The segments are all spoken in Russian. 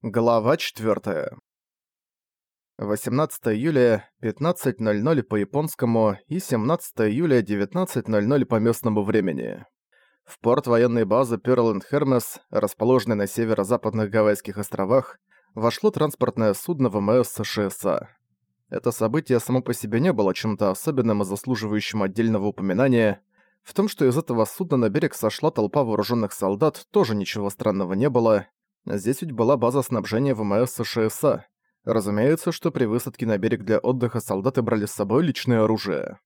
Глава 4. 18 июля, 15.00 по японскому и 17 июля, 19.00 по местному времени. В порт военной базы Пёрл Хермес, расположенной на северо-западных Гавайских островах, вошло транспортное судно ВМС США. Это событие само по себе не было чем-то особенным и заслуживающим отдельного упоминания. В том, что из этого судна на берег сошла толпа вооруженных солдат, тоже ничего странного не было. Здесь ведь была база снабжения ВМС США. Разумеется, что при высадке на берег для отдыха солдаты брали с собой личное оружие.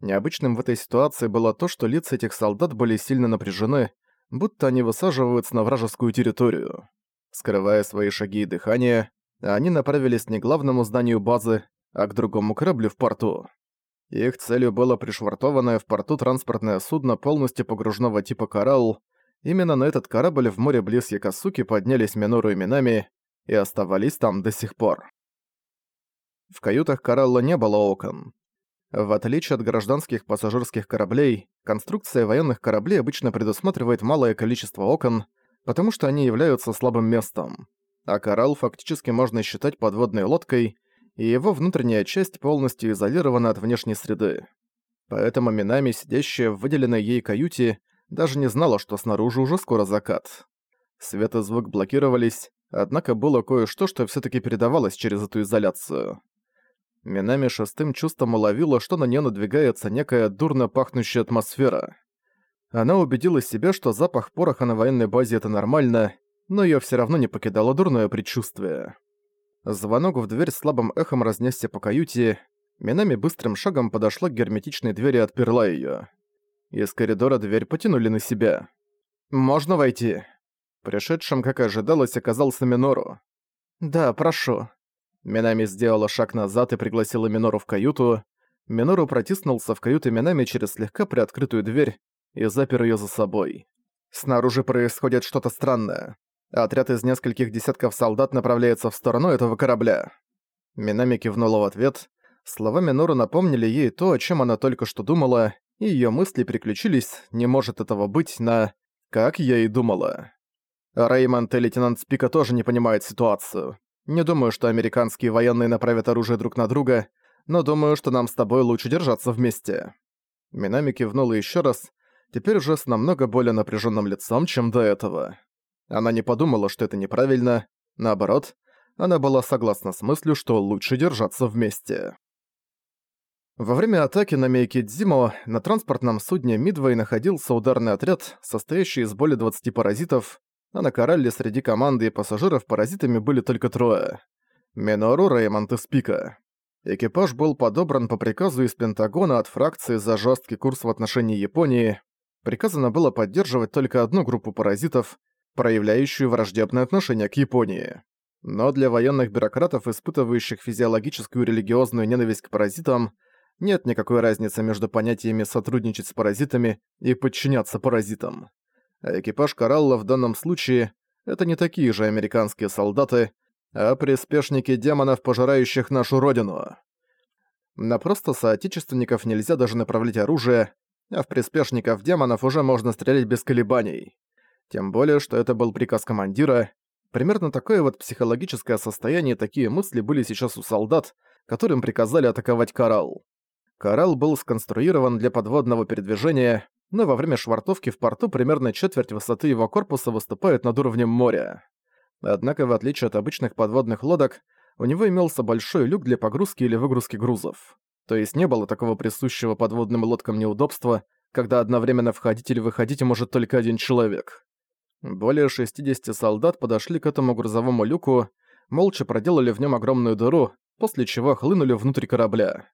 Необычным в этой ситуации было то, что лица этих солдат были сильно напряжены, будто они высаживаются на вражескую территорию. Скрывая свои шаги и дыхание, они направились не к главному зданию базы, а к другому кораблю в порту. Их целью было пришвартованное в порту транспортное судно полностью погружного типа «Коралл», Именно на этот корабль в море близ Якосуки поднялись Минору и Минами и оставались там до сих пор. В каютах Коралла не было окон. В отличие от гражданских пассажирских кораблей, конструкция военных кораблей обычно предусматривает малое количество окон, потому что они являются слабым местом. А коралл фактически можно считать подводной лодкой, и его внутренняя часть полностью изолирована от внешней среды. Поэтому Минами, сидящая в выделенной ей каюте, даже не знала, что снаружи уже скоро закат. Свет и звук блокировались, однако было кое-что, что всё таки передавалось через эту изоляцию. Минами шестым чувством уловила, что на неё надвигается некая дурно пахнущая атмосфера. Она убедила себя, что запах пороха на военной базе — это нормально, но её всё равно не покидало дурное предчувствие. Звонок в дверь слабым эхом разнесся по каюте, Минами быстрым шагом подошла к герметичной двери и отперла её. Из коридора дверь потянули на себя. «Можно войти?» Пришедшим, как ожидалось, оказался Минору. «Да, прошу». Минами сделала шаг назад и пригласила Минору в каюту. Минору протиснулся в каюту Минами через слегка приоткрытую дверь и запер её за собой. Снаружи происходит что-то странное. Отряд из нескольких десятков солдат направляется в сторону этого корабля. Минами кивнула в ответ. Слова Минору напомнили ей то, о чем она только что думала, и её мысли переключились, не может этого быть, на «как я и думала». Реймонд и лейтенант Спика тоже не понимают ситуацию. Не думаю, что американские военные направят оружие друг на друга, но думаю, что нам с тобой лучше держаться вместе». Минами кивнула ещё раз, теперь уже с намного более напряжённым лицом, чем до этого. Она не подумала, что это неправильно, наоборот, она была согласна с мыслью, что лучше держаться вместе. Во время атаки на Мейкидзимо на транспортном судне Мидвей находился ударный отряд, состоящий из более 20 паразитов, а на Коралле среди команды и пассажиров паразитами были только трое. Минору, Реймонд и Спика. Экипаж был подобран по приказу из Пентагона от фракции за жесткий курс в отношении Японии. Приказано было поддерживать только одну группу паразитов, проявляющую враждебное отношение к Японии. Но для военных бюрократов, испытывающих физиологическую и религиозную ненависть к паразитам, нет никакой разницы между понятиями «сотрудничать с паразитами» и «подчиняться паразитам». А экипаж Коралла в данном случае — это не такие же американские солдаты, а приспешники демонов, пожирающих нашу родину. На просто соотечественников нельзя даже направлять оружие, а в приспешников демонов уже можно стрелять без колебаний. Тем более, что это был приказ командира. Примерно такое вот психологическое состояние такие мысли были сейчас у солдат, которым приказали атаковать Коралл. Коралл был сконструирован для подводного передвижения, но во время швартовки в порту примерно четверть высоты его корпуса выступает над уровнем моря. Однако, в отличие от обычных подводных лодок, у него имелся большой люк для погрузки или выгрузки грузов. То есть не было такого присущего подводным лодкам неудобства, когда одновременно входить или выходить может только один человек. Более 60 солдат подошли к этому грузовому люку, молча проделали в нем огромную дыру, после чего хлынули внутрь корабля.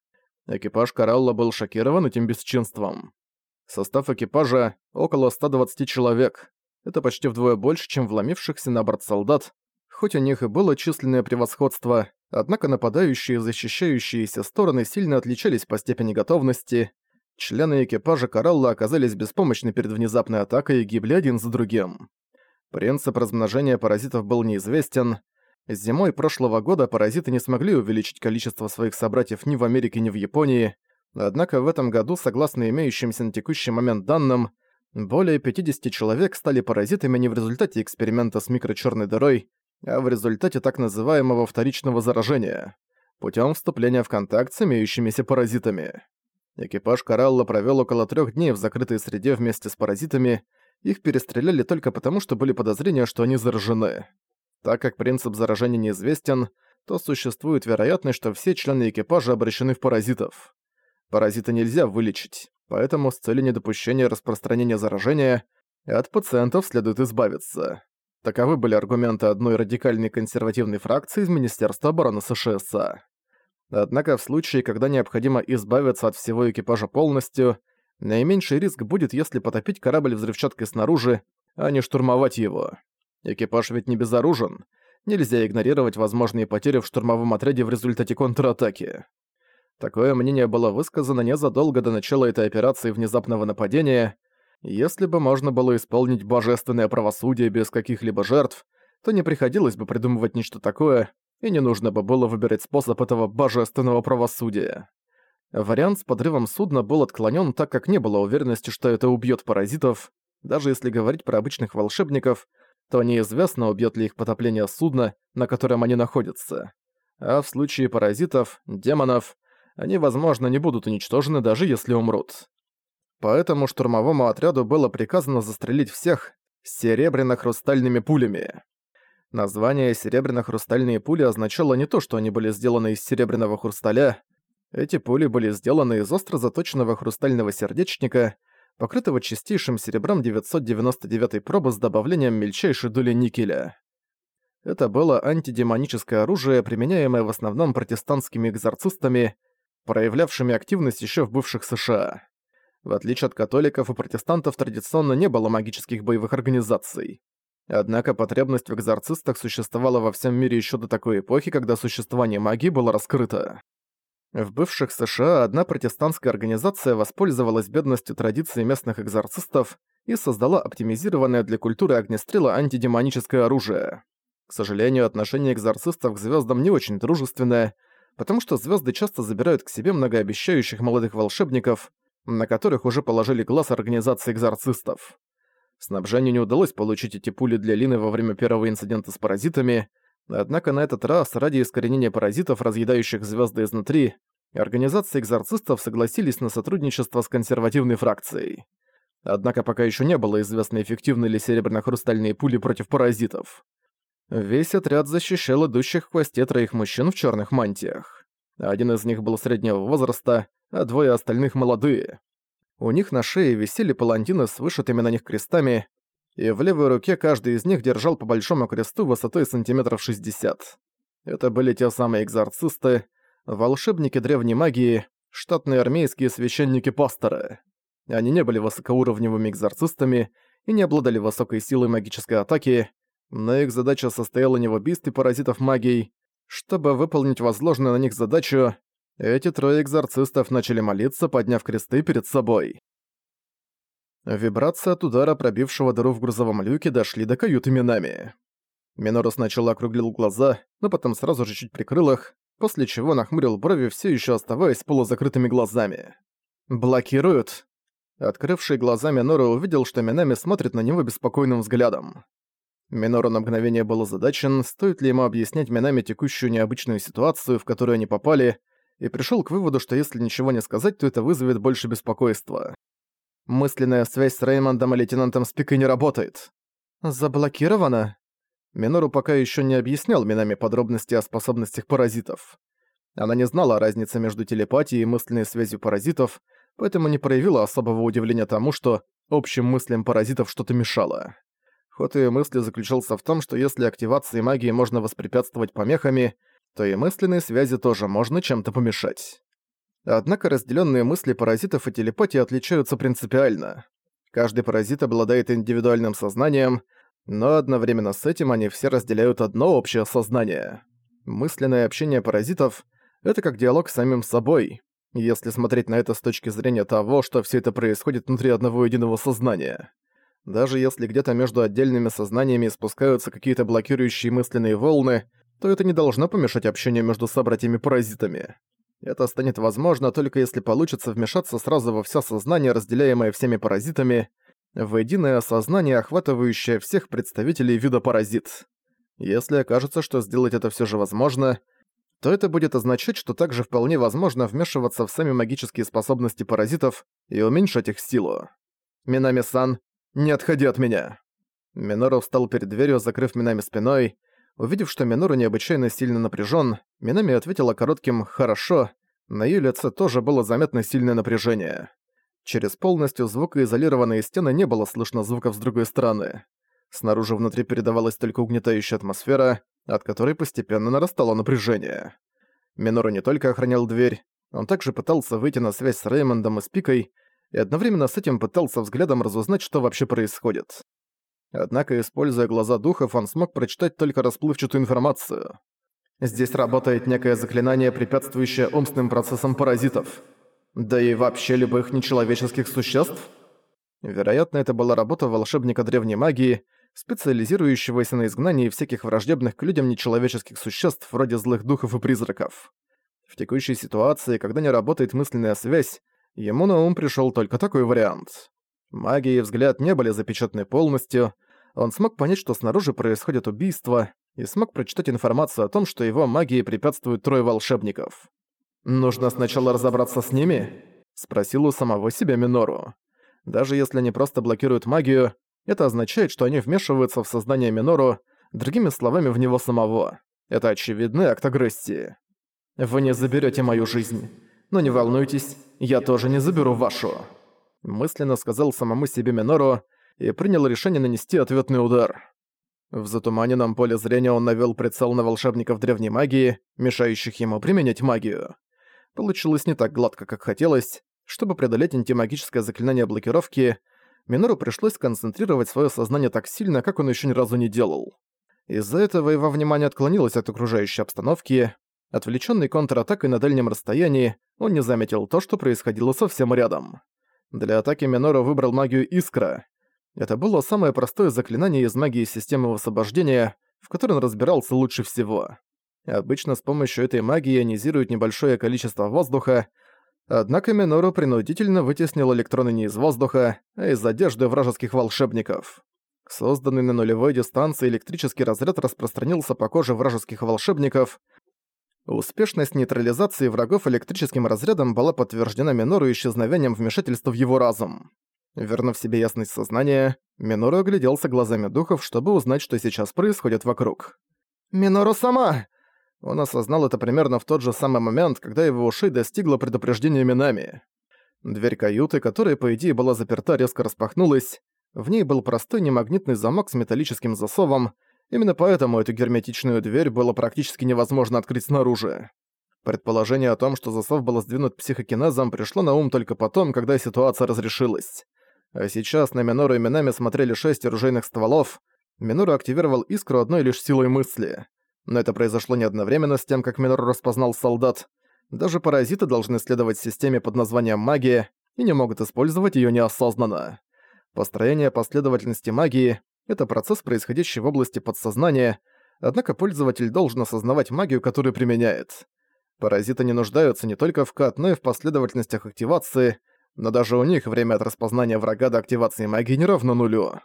Экипаж Коралла был шокирован этим бесчинством. Состав экипажа — около 120 человек. Это почти вдвое больше, чем вломившихся на борт солдат. Хоть у них и было численное превосходство, однако нападающие и защищающиеся стороны сильно отличались по степени готовности. Члены экипажа Коралла оказались беспомощны перед внезапной атакой и гибли один за другим. Принцип размножения паразитов был неизвестен, Зимой прошлого года паразиты не смогли увеличить количество своих собратьев ни в Америке, ни в Японии, однако в этом году, согласно имеющимся на текущий момент данным, более 50 человек стали паразитами не в результате эксперимента с микрочерной дырой, а в результате так называемого вторичного заражения, путем вступления в контакт с имеющимися паразитами. Экипаж Коралла провел около трех дней в закрытой среде вместе с паразитами, их перестреляли только потому, что были подозрения, что они заражены. Так как принцип заражения неизвестен, то существует вероятность, что все члены экипажа обращены в паразитов. Паразита нельзя вылечить, поэтому с целью недопущения распространения заражения от пациентов следует избавиться. Таковы были аргументы одной радикальной консервативной фракции из Министерства обороны США. Однако в случае, когда необходимо избавиться от всего экипажа полностью, наименьший риск будет, если потопить корабль взрывчаткой снаружи, а не штурмовать его. Экипаж ведь не безоружен, нельзя игнорировать возможные потери в штурмовом отряде в результате контратаки. Такое мнение было высказано незадолго до начала этой операции внезапного нападения. Если бы можно было исполнить божественное правосудие без каких-либо жертв, то не приходилось бы придумывать нечто такое, и не нужно бы было выбирать способ этого божественного правосудия. Вариант с подрывом судна был отклонен, так как не было уверенности, что это убьет паразитов. Даже если говорить про обычных волшебников, то неизвестно, убьет ли их потопление судна, на котором они находятся. А в случае паразитов, демонов, они, возможно, не будут уничтожены, даже если умрут. Поэтому штурмовому отряду было приказано застрелить всех серебряно-хрустальными пулями. Название «серебряно-хрустальные пули» означало не то, что они были сделаны из серебряного хрусталя. Эти пули были сделаны из остро заточенного хрустального сердечника, покрытого чистейшим серебром 999 пробы с добавлением мельчайшей доли никеля. Это было антидемоническое оружие, применяемое в основном протестантскими экзорцистами, проявлявшими активность еще в бывших США. В отличие от католиков и протестантов традиционно не было магических боевых организаций. Однако потребность в экзорцистах существовала во всем мире еще до такой эпохи, когда существование магии было раскрыто. В бывших США одна протестантская организация воспользовалась бедностью традиций местных экзорцистов и создала оптимизированное для культуры огнестрела антидемоническое оружие. К сожалению, отношение экзорцистов к звездам не очень дружественное, потому что звезды часто забирают к себе многообещающих молодых волшебников, на которых уже положили глаз организации экзорцистов. Снабжению не удалось получить эти пули для Лины во время первого инцидента с паразитами, Однако на этот раз, ради искоренения паразитов, разъедающих звезды изнутри, организации экзорцистов согласились на сотрудничество с консервативной фракцией. Однако пока еще не было известно, эффективны ли серебряно-хрустальные пули против паразитов. Весь отряд защищал идущих в хвосте троих мужчин в черных мантиях. Один из них был среднего возраста, а двое остальных молодые. У них на шее висели палантины с вышитыми на них крестами, и в левой руке каждый из них держал по большому кресту высотой сантиметров 60. Это были те самые экзорцисты, волшебники древней магии, штатные армейские священники-пасторы. Они не были высокоуровневыми экзорцистами и не обладали высокой силой магической атаки, но их задача состояла не в убийстве паразитов магией. Чтобы выполнить возложенную на них задачу, эти трое экзорцистов начали молиться, подняв кресты перед собой. Вибрации от удара, пробившего дыру в грузовом люке, дошли до каюты Минами. Минору сначала округлил глаза, но потом сразу же чуть прикрыл их, после чего нахмурил брови, все еще оставаясь полузакрытыми глазами. «Блокируют!» Открывший глаза Минору увидел, что Минами смотрит на него беспокойным взглядом. Минору на мгновение был озадачен, стоит ли ему объяснять Минами текущую необычную ситуацию, в которую они попали, и пришел к выводу, что если ничего не сказать, то это вызовет больше беспокойства. Мысленная связь с Реймондом и лейтенантом Спикой не работает. Заблокирована? Минору пока еще не объяснял Минами подробности о способностях паразитов. Она не знала о разнице между телепатией и мысленной связью паразитов, поэтому не проявила особого удивления тому, что общим мыслям паразитов что-то мешало. Ход ее мысли заключался в том, что если активации магии можно воспрепятствовать помехами, то и мысленной связи тоже можно чем-то помешать. Однако разделенные мысли паразитов и телепатии отличаются принципиально. Каждый паразит обладает индивидуальным сознанием, но одновременно с этим они все разделяют одно общее сознание. Мысленное общение паразитов — это как диалог с самим собой, если смотреть на это с точки зрения того, что все это происходит внутри одного единого сознания. Даже если где-то между отдельными сознаниями спускаются какие-то блокирующие мысленные волны, то это не должно помешать общению между собратьями-паразитами. Это станет возможно только если получится вмешаться сразу во все сознание, разделяемое всеми паразитами, в единое сознание, охватывающее всех представителей вида паразит. Если окажется, что сделать это все же возможно, то это будет означать, что также вполне возможно вмешиваться в сами магические способности паразитов и уменьшать их силу. «Минами-сан, не отходи от меня!» Минору встал перед дверью, закрыв Минами спиной. Увидев, что Минору необычайно сильно напряжен, Минами ответила коротким «хорошо». На ее лице тоже было заметно сильное напряжение. Через полностью звукоизолированные стены не было слышно звуков с другой стороны. Снаружи внутри передавалась только угнетающая атмосфера, от которой постепенно нарастало напряжение. Минору не только охранял дверь, он также пытался выйти на связь с Реймондом и Спикой, и одновременно с этим пытался взглядом разузнать, что вообще происходит. Однако, используя глаза духов, он смог прочитать только расплывчатую информацию. Здесь работает некое заклинание, препятствующее умственным процессам паразитов. Да и вообще любых нечеловеческих существ. Вероятно, это была работа волшебника древней магии, специализирующегося на изгнании всяких враждебных к людям нечеловеческих существ вроде злых духов и призраков. В текущей ситуации, когда не работает мысленная связь, ему на ум пришел только такой вариант. Магия и взгляд не были запечатаны полностью, он смог понять, что снаружи происходит убийство, и смог прочитать информацию о том, что его магии препятствуют трое волшебников. «Нужно сначала разобраться с ними?» — спросил у самого себя Минору. Даже если они просто блокируют магию, это означает, что они вмешиваются в сознание Минору, другими словами, в него самого. Это очевидный акт агрессии. «Вы не заберете мою жизнь. Но не волнуйтесь, я тоже не заберу вашу», — мысленно сказал самому себе Минору и принял решение нанести ответный удар. В затуманенном поле зрения он навёл прицел на волшебников древней магии, мешающих ему применять магию. Получилось не так гладко, как хотелось. Чтобы преодолеть антимагическое заклинание блокировки, Минору пришлось концентрировать свое сознание так сильно, как он еще ни разу не делал. Из-за этого его внимание отклонилось от окружающей обстановки. Отвлеченный контратакой на дальнем расстоянии, он не заметил то, что происходило совсем рядом. Для атаки Минору выбрал магию Искра. Это было самое простое заклинание из магии системы освобождения, в которой он разбирался лучше всего. Обычно с помощью этой магии ионизируют небольшое количество воздуха, Однако Минору принудительно вытеснил электроны не из воздуха, а из одежды вражеских волшебников. Созданный на нулевой дистанции электрический разряд распространился по коже вражеских волшебников. Успешность нейтрализации врагов электрическим разрядом была подтверждена Минору исчезновением вмешательства в его разум. Вернув себе ясность сознания, Минору огляделся глазами духов, чтобы узнать, что сейчас происходит вокруг. «Минору сама!» Он осознал это примерно в тот же самый момент, когда его ушей достигло предупреждение Минами. Дверь каюты, которая, по идее, была заперта, резко распахнулась. В ней был простой немагнитный замок с металлическим засовом, именно поэтому эту герметичную дверь было практически невозможно открыть снаружи. Предположение о том, что засов был сдвинут психокинезом, пришло на ум только потом, когда ситуация разрешилась. А сейчас на Минору и Минами смотрели шесть оружейных стволов. Минору активировал искру одной лишь силой мысли — но это произошло не одновременно с тем, как Минор распознал солдат. Даже паразиты должны следовать системе под названием магия и не могут использовать её неосознанно. Построение последовательности магии — это процесс, происходящий в области подсознания, однако пользователь должен осознавать магию, которую применяет. Паразиты не нуждаются не только в кат, но и в последовательностях активации, но даже у них время от распознания врага до активации магии не равно нулю.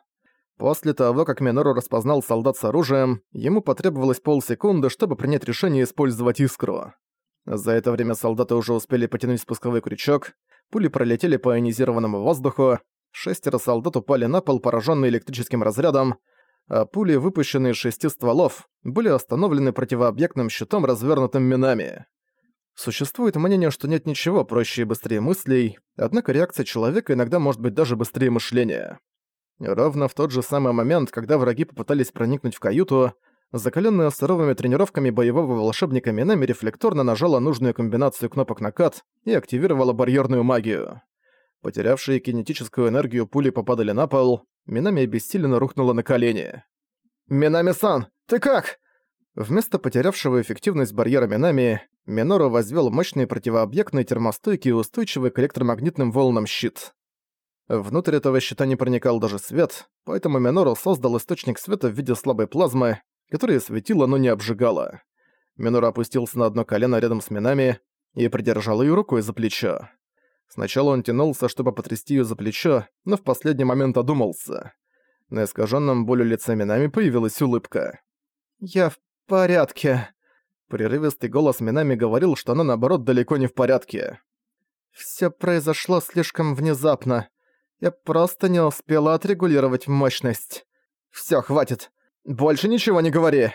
После того, как Минору распознал солдат с оружием, ему потребовалось полсекунды, чтобы принять решение использовать искру. За это время солдаты уже успели потянуть спусковой крючок, пули пролетели по ионизированному воздуху, шестеро солдат упали на пол, пораженные электрическим разрядом, а пули, выпущенные из шести стволов, были остановлены противообъектным щитом, развернутым минами. Существует мнение, что нет ничего проще и быстрее мыслей, однако реакция человека иногда может быть даже быстрее мышления. Ровно в тот же самый момент, когда враги попытались проникнуть в каюту, закаленная суровыми тренировками боевого волшебника Минами рефлекторно нажала нужную комбинацию кнопок на кат и активировала барьерную магию. Потерявшие кинетическую энергию пули попадали на пол, Минами обессиленно рухнула на колени. «Минами-сан, ты как?» Вместо потерявшего эффективность барьера Минами, Минору возвел мощный противообъектный термостойкий и устойчивый к электромагнитным волнам щит. Внутрь этого щита не проникал даже свет, поэтому Минору создал источник света в виде слабой плазмы, которая светила, но не обжигала. Минору опустился на одно колено рядом с Минами и придержал ее рукой за плечо. Сначала он тянулся, чтобы потрясти ее за плечо, но в последний момент одумался. На искаженном болью лице Минами появилась улыбка. «Я в порядке». Прерывистый голос Минами говорил, что она, наоборот, далеко не в порядке. «Всё произошло слишком внезапно. Я просто не успела отрегулировать мощность. Всё, хватит. Больше ничего не говори!»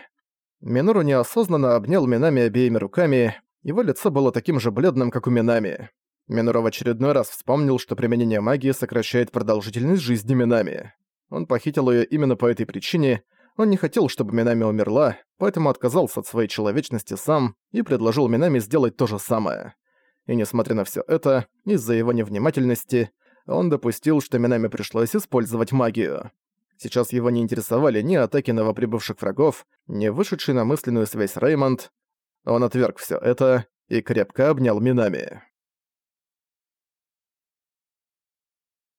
Минору неосознанно обнял Минами обеими руками, его лицо было таким же бледным, как у Минами. Минору в очередной раз вспомнил, что применение магии сокращает продолжительность жизни Минами. Он похитил её именно по этой причине, он не хотел, чтобы Минами умерла, поэтому отказался от своей человечности сам и предложил Минами сделать то же самое. И несмотря на всё это, из-за его невнимательности, он допустил, что Минами пришлось использовать магию. Сейчас его не интересовали ни атаки новоприбывших врагов, ни вышедший на мысленную связь Реймонд. Он отверг всё это и крепко обнял Минами.